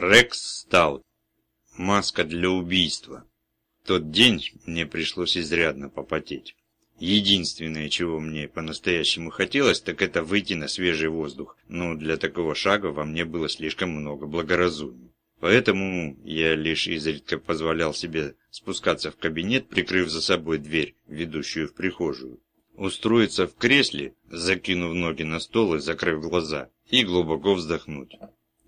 Рекс Стаут. Маска для убийства. В тот день мне пришлось изрядно попотеть. Единственное, чего мне по-настоящему хотелось, так это выйти на свежий воздух, но для такого шага во мне было слишком много благоразумия. Поэтому я лишь изредка позволял себе спускаться в кабинет, прикрыв за собой дверь, ведущую в прихожую. Устроиться в кресле, закинув ноги на стол и закрыв глаза, и глубоко вздохнуть.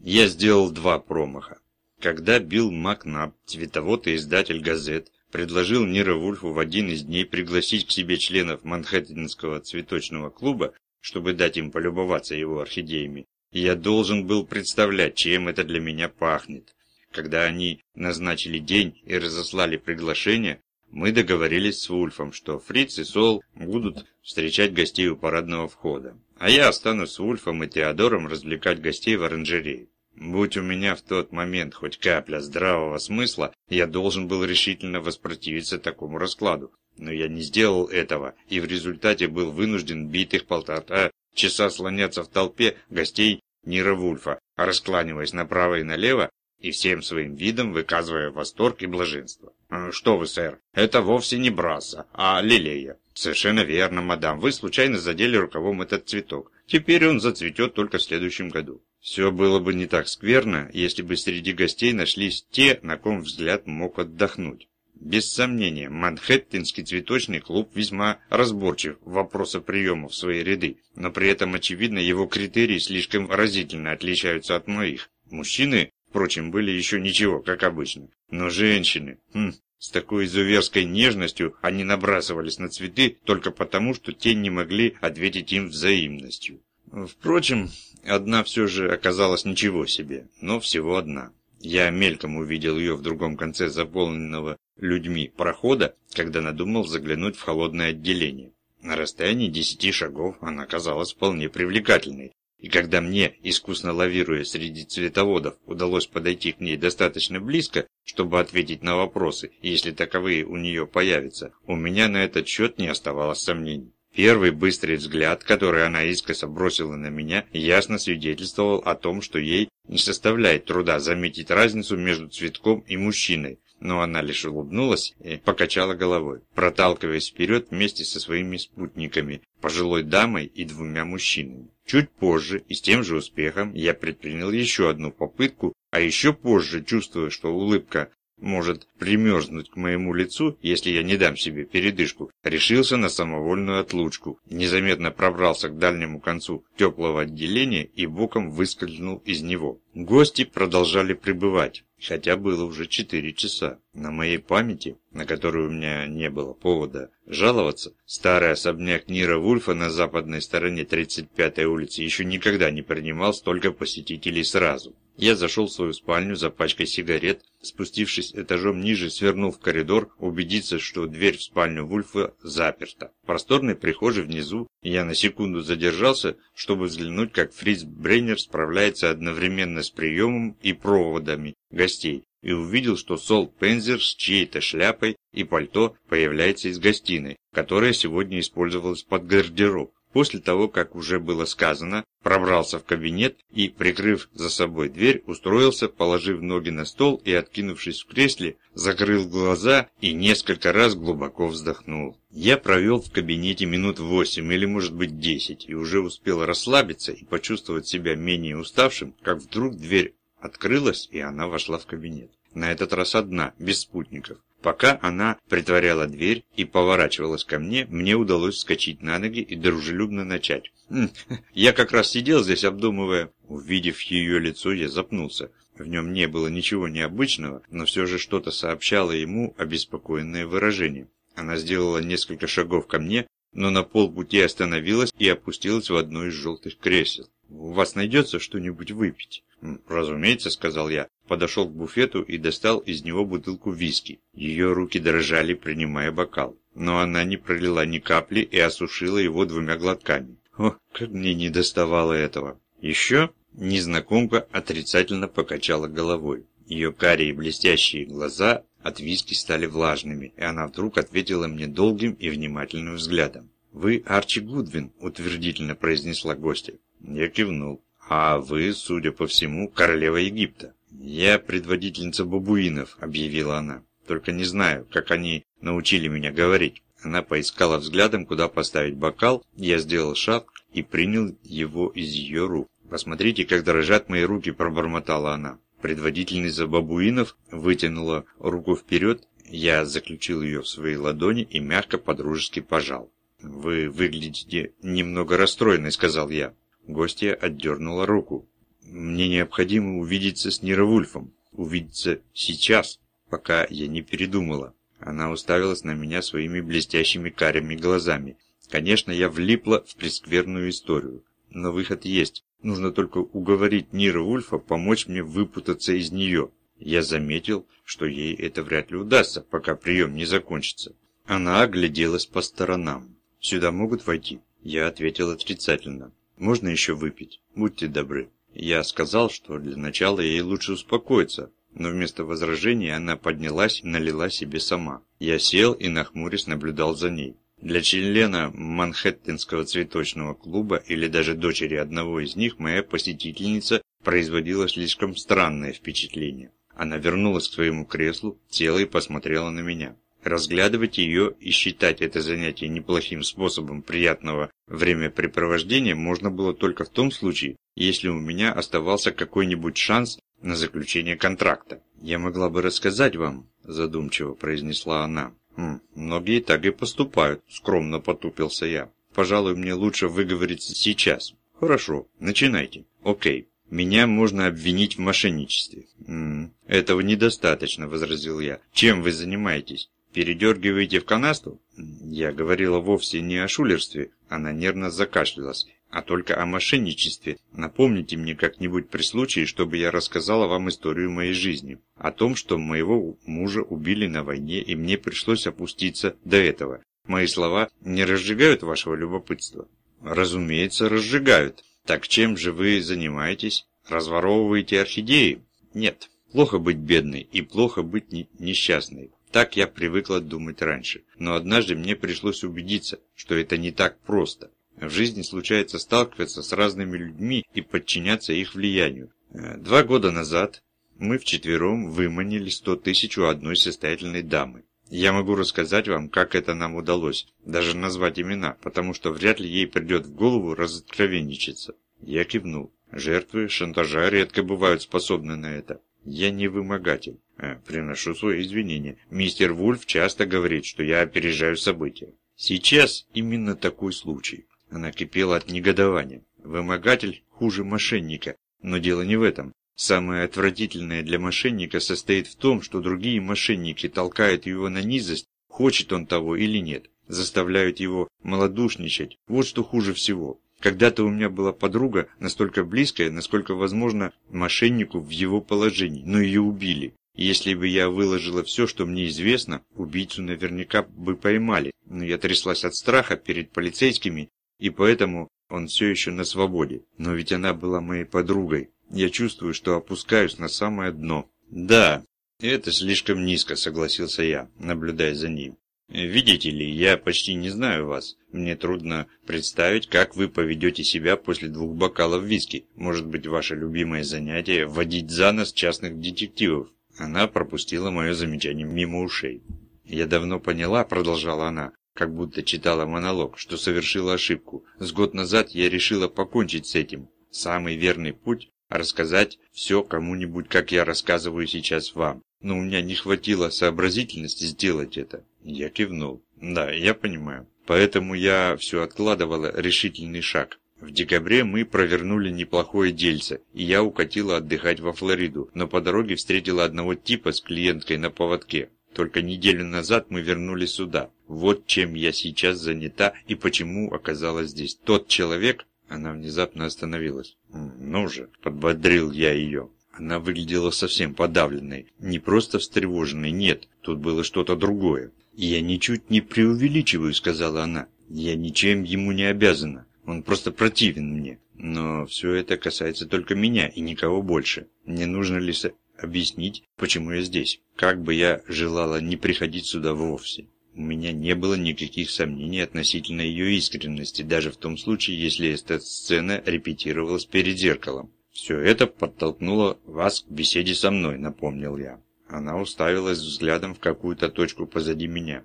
Я сделал два промаха. Когда Билл Макнаб, цветовод и издатель газет, предложил Нира Вульфу в один из дней пригласить к себе членов Манхэттенского цветочного клуба, чтобы дать им полюбоваться его орхидеями, я должен был представлять, чем это для меня пахнет. Когда они назначили день и разослали приглашение, мы договорились с Вульфом, что Фриц и Сол будут встречать гостей у парадного входа, а я останусь с Вульфом и Теодором развлекать гостей в оранжерее. Будь у меня в тот момент хоть капля здравого смысла, я должен был решительно воспротивиться такому раскладу. Но я не сделал этого, и в результате был вынужден битых полтора часа слоняться в толпе гостей Нира Вульфа, раскланиваясь направо и налево и всем своим видом выказывая восторг и блаженство. «Э, «Что вы, сэр, это вовсе не браса, а лилея». «Совершенно верно, мадам, вы случайно задели рукавом этот цветок. Теперь он зацветет только в следующем году». Все было бы не так скверно, если бы среди гостей нашлись те, на ком взгляд мог отдохнуть. Без сомнения, Манхэттенский цветочный клуб весьма разборчив в вопросах приема в свои ряды, но при этом, очевидно, его критерии слишком разительно отличаются от моих. Мужчины, впрочем, были еще ничего, как обычно. Но женщины, хм, с такой изуверской нежностью они набрасывались на цветы только потому, что те не могли ответить им взаимностью. Впрочем, одна все же оказалась ничего себе, но всего одна. Я мельком увидел ее в другом конце заполненного людьми прохода, когда надумал заглянуть в холодное отделение. На расстоянии десяти шагов она казалась вполне привлекательной, и когда мне, искусно лавируя среди цветоводов, удалось подойти к ней достаточно близко, чтобы ответить на вопросы, если таковые у нее появятся, у меня на этот счет не оставалось сомнений. Первый быстрый взгляд, который она искоса бросила на меня, ясно свидетельствовал о том, что ей не составляет труда заметить разницу между цветком и мужчиной, но она лишь улыбнулась и покачала головой, проталкиваясь вперед вместе со своими спутниками, пожилой дамой и двумя мужчинами. Чуть позже и с тем же успехом я предпринял еще одну попытку, а еще позже, чувствуя, что улыбка может примерзнуть к моему лицу, если я не дам себе передышку, решился на самовольную отлучку, незаметно пробрался к дальнему концу теплого отделения и боком выскользнул из него. Гости продолжали пребывать, хотя было уже 4 часа. На моей памяти, на которую у меня не было повода жаловаться, старый особняк Нира Вульфа на западной стороне 35-й улицы еще никогда не принимал столько посетителей сразу. Я зашел в свою спальню за пачкой сигарет, спустившись этажом ниже, свернул в коридор, убедиться, что дверь в спальню Вульфа заперта. В просторной прихожей внизу я на секунду задержался, чтобы взглянуть, как Фриц Брейнер справляется одновременно с приемом и проводами гостей, и увидел, что Сол Пензер с чьей-то шляпой и пальто появляется из гостиной, которая сегодня использовалась под гардероб. После того, как уже было сказано, пробрался в кабинет и, прикрыв за собой дверь, устроился, положив ноги на стол и, откинувшись в кресле, закрыл глаза и несколько раз глубоко вздохнул. Я провел в кабинете минут восемь или, может быть, десять, и уже успел расслабиться и почувствовать себя менее уставшим, как вдруг дверь открылась, и она вошла в кабинет. На этот раз одна, без спутников. Пока она притворяла дверь и поворачивалась ко мне, мне удалось вскочить на ноги и дружелюбно начать. «Хм, я как раз сидел здесь, обдумывая... Увидев ее лицо, я запнулся. В нем не было ничего необычного, но все же что-то сообщало ему обеспокоенное выражение. Она сделала несколько шагов ко мне, но на полпути остановилась и опустилась в одно из желтых кресел. «У вас найдется что-нибудь выпить?» «Разумеется», — сказал я. Подошел к буфету и достал из него бутылку виски. Ее руки дрожали, принимая бокал. Но она не пролила ни капли и осушила его двумя глотками. О, как мне не доставало этого. Еще незнакомка отрицательно покачала головой. Ее карие блестящие глаза от виски стали влажными, и она вдруг ответила мне долгим и внимательным взглядом. «Вы Арчи Гудвин», — утвердительно произнесла гостья. Я кивнул. «А вы, судя по всему, королева Египта». «Я предводительница бабуинов», — объявила она. «Только не знаю, как они научили меня говорить». Она поискала взглядом, куда поставить бокал, я сделал шаг и принял его из ее рук. «Посмотрите, как дрожат мои руки», – пробормотала она. Предводительница бабуинов вытянула руку вперед, я заключил ее в свои ладони и мягко подружески пожал. «Вы выглядите немного расстроенной», – сказал я. Гостья отдернула руку. «Мне необходимо увидеться с Нировульфом. Увидеться сейчас, пока я не передумала». Она уставилась на меня своими блестящими карими глазами. Конечно, я влипла в прескверную историю. Но выход есть. Нужно только уговорить Нира Вульфа помочь мне выпутаться из нее. Я заметил, что ей это вряд ли удастся, пока прием не закончится. Она огляделась по сторонам. «Сюда могут войти?» Я ответил отрицательно. «Можно еще выпить? Будьте добры». Я сказал, что для начала ей лучше успокоиться, но вместо возражения она поднялась и налила себе сама. Я сел и нахмурясь наблюдал за ней. Для члена Манхэттенского цветочного клуба или даже дочери одного из них моя посетительница производила слишком странное впечатление. Она вернулась к своему креслу, села и посмотрела на меня. Разглядывать ее и считать это занятие неплохим способом приятного времяпрепровождения можно было только в том случае, если у меня оставался какой-нибудь шанс на заключение контракта. «Я могла бы рассказать вам», – задумчиво произнесла она. «Хм, многие так и поступают», – скромно потупился я. «Пожалуй, мне лучше выговориться сейчас». «Хорошо, начинайте». «Окей. Меня можно обвинить в мошенничестве». «М -м, «Этого недостаточно», – возразил я. «Чем вы занимаетесь?» «Передергиваете в канасту?» Я говорила вовсе не о шулерстве. Она нервно закашлялась а только о мошенничестве. Напомните мне как-нибудь при случае, чтобы я рассказала вам историю моей жизни. О том, что моего мужа убили на войне, и мне пришлось опуститься до этого. Мои слова не разжигают вашего любопытства? Разумеется, разжигают. Так чем же вы занимаетесь? Разворовываете орхидеи? Нет. Плохо быть бедной и плохо быть несчастной. Так я привыкла думать раньше. Но однажды мне пришлось убедиться, что это не так просто. В жизни случается сталкиваться с разными людьми и подчиняться их влиянию. Э, два года назад мы вчетвером выманили сто тысяч у одной состоятельной дамы. Я могу рассказать вам, как это нам удалось, даже назвать имена, потому что вряд ли ей придет в голову разоткровенничаться. Я кивнул. Жертвы шантажа редко бывают способны на это. Я не вымогатель. Э, приношу свои извинения. Мистер Вульф часто говорит, что я опережаю события. Сейчас именно такой случай. Она кипела от негодования. Вымогатель хуже мошенника. Но дело не в этом. Самое отвратительное для мошенника состоит в том, что другие мошенники толкают его на низость, хочет он того или нет, заставляют его малодушничать. Вот что хуже всего. Когда-то у меня была подруга, настолько близкая, насколько возможно мошеннику в его положении, но ее убили. Если бы я выложила все, что мне известно, убийцу наверняка бы поймали. Но я тряслась от страха перед полицейскими и поэтому он все еще на свободе. Но ведь она была моей подругой. Я чувствую, что опускаюсь на самое дно. Да, это слишком низко, согласился я, наблюдая за ним. Видите ли, я почти не знаю вас. Мне трудно представить, как вы поведете себя после двух бокалов виски. Может быть, ваше любимое занятие – вводить за нос частных детективов. Она пропустила мое замечание мимо ушей. «Я давно поняла», – продолжала она, как будто читала монолог, что совершила ошибку. С год назад я решила покончить с этим. Самый верный путь – рассказать все кому-нибудь, как я рассказываю сейчас вам. Но у меня не хватило сообразительности сделать это. Я кивнул. Да, я понимаю. Поэтому я все откладывала решительный шаг. В декабре мы провернули неплохое дельце, и я укатила отдыхать во Флориду, но по дороге встретила одного типа с клиенткой на поводке. Только неделю назад мы вернулись сюда. Вот чем я сейчас занята и почему оказалась здесь. Тот человек...» Она внезапно остановилась. «Ну же», — подбодрил я ее. Она выглядела совсем подавленной. Не просто встревоженной, нет, тут было что-то другое. «Я ничуть не преувеличиваю», — сказала она. «Я ничем ему не обязана. Он просто противен мне. Но все это касается только меня и никого больше. Мне нужно лишь объяснить, почему я здесь. Как бы я желала не приходить сюда вовсе. У меня не было никаких сомнений относительно ее искренности, даже в том случае, если эта сцена репетировалась перед зеркалом. Все это подтолкнуло вас к беседе со мной, напомнил я. Она уставилась взглядом в какую-то точку позади меня.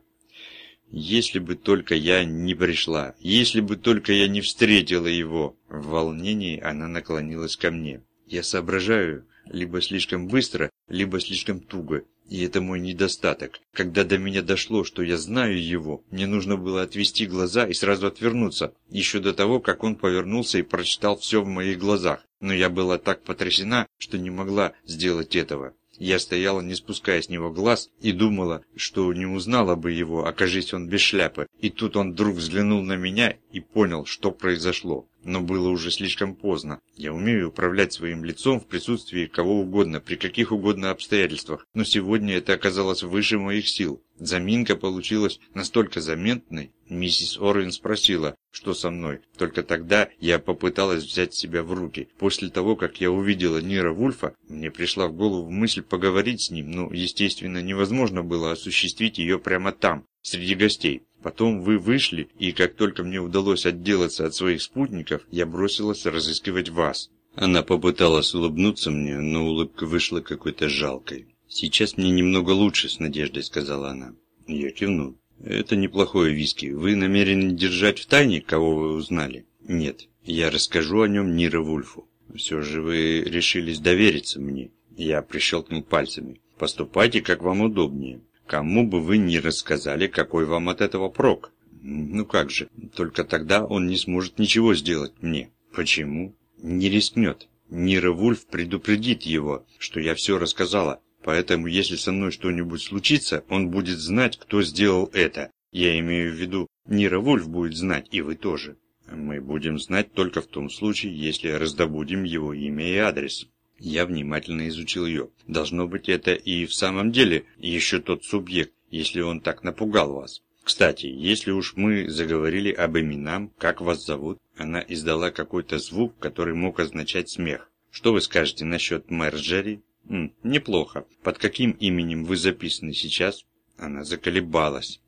Если бы только я не пришла, если бы только я не встретила его. В волнении она наклонилась ко мне. Я соображаю либо слишком быстро, либо слишком туго. И это мой недостаток. Когда до меня дошло, что я знаю его, мне нужно было отвести глаза и сразу отвернуться, еще до того, как он повернулся и прочитал все в моих глазах. Но я была так потрясена, что не могла сделать этого. Я стояла, не спуская с него глаз, и думала, что не узнала бы его, окажись он без шляпы. И тут он вдруг взглянул на меня и понял, что произошло. Но было уже слишком поздно. Я умею управлять своим лицом в присутствии кого угодно, при каких угодно обстоятельствах, но сегодня это оказалось выше моих сил. Заминка получилась настолько заметной. Миссис Орвин спросила, что со мной. Только тогда я попыталась взять себя в руки. После того, как я увидела Нира Вульфа, мне пришла в голову мысль поговорить с ним, но, естественно, невозможно было осуществить ее прямо там, среди гостей. Потом вы вышли, и как только мне удалось отделаться от своих спутников, я бросилась разыскивать вас. Она попыталась улыбнуться мне, но улыбка вышла какой-то жалкой. «Сейчас мне немного лучше», — с надеждой сказала она. Я кивнул. «Это неплохое виски. Вы намерены держать в тайне, кого вы узнали?» «Нет. Я расскажу о нем Нира Вульфу. Все же вы решились довериться мне». Я прищелкнул пальцами. «Поступайте, как вам удобнее. Кому бы вы ни рассказали, какой вам от этого прок? Ну как же, только тогда он не сможет ничего сделать мне. Почему? Не рискнет. Нира Вульф предупредит его, что я все рассказала. Поэтому, если со мной что-нибудь случится, он будет знать, кто сделал это. Я имею в виду, Нира Вульф будет знать, и вы тоже. Мы будем знать только в том случае, если раздобудем его имя и адрес. Я внимательно изучил ее. Должно быть, это и в самом деле еще тот субъект, если он так напугал вас. Кстати, если уж мы заговорили об именам, как вас зовут, она издала какой-то звук, который мог означать смех. Что вы скажете насчет Мэрджери? М, неплохо. Под каким именем вы записаны сейчас? Она заколебалась.